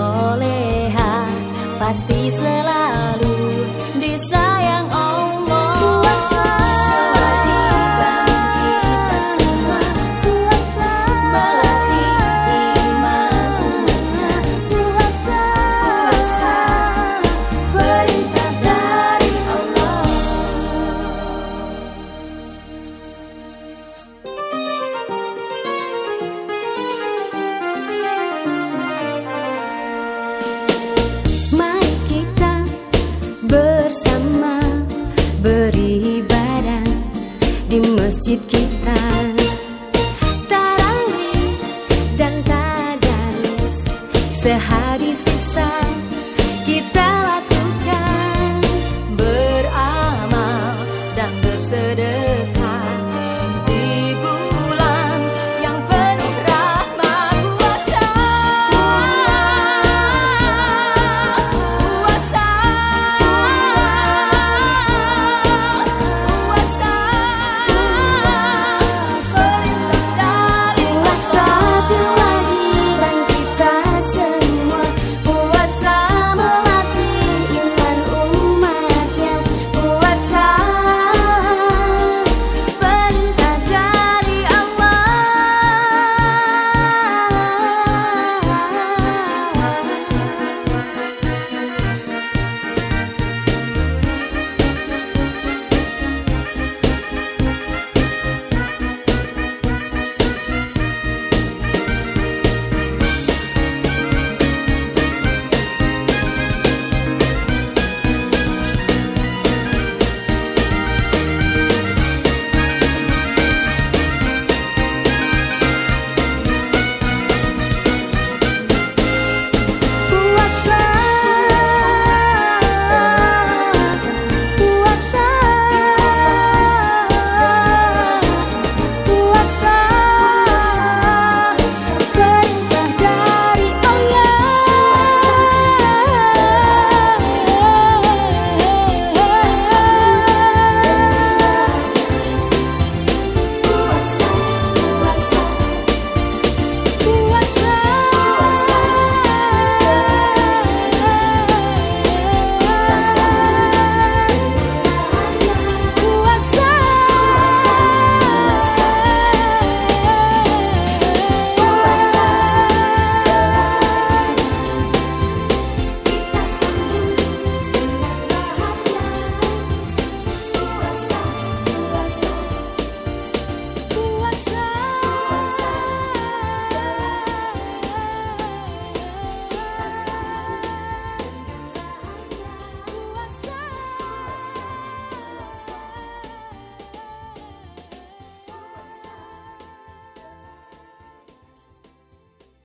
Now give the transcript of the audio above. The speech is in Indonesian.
soleha pasti selalu di. Masjid kita. Tarawih dan tadarus sehari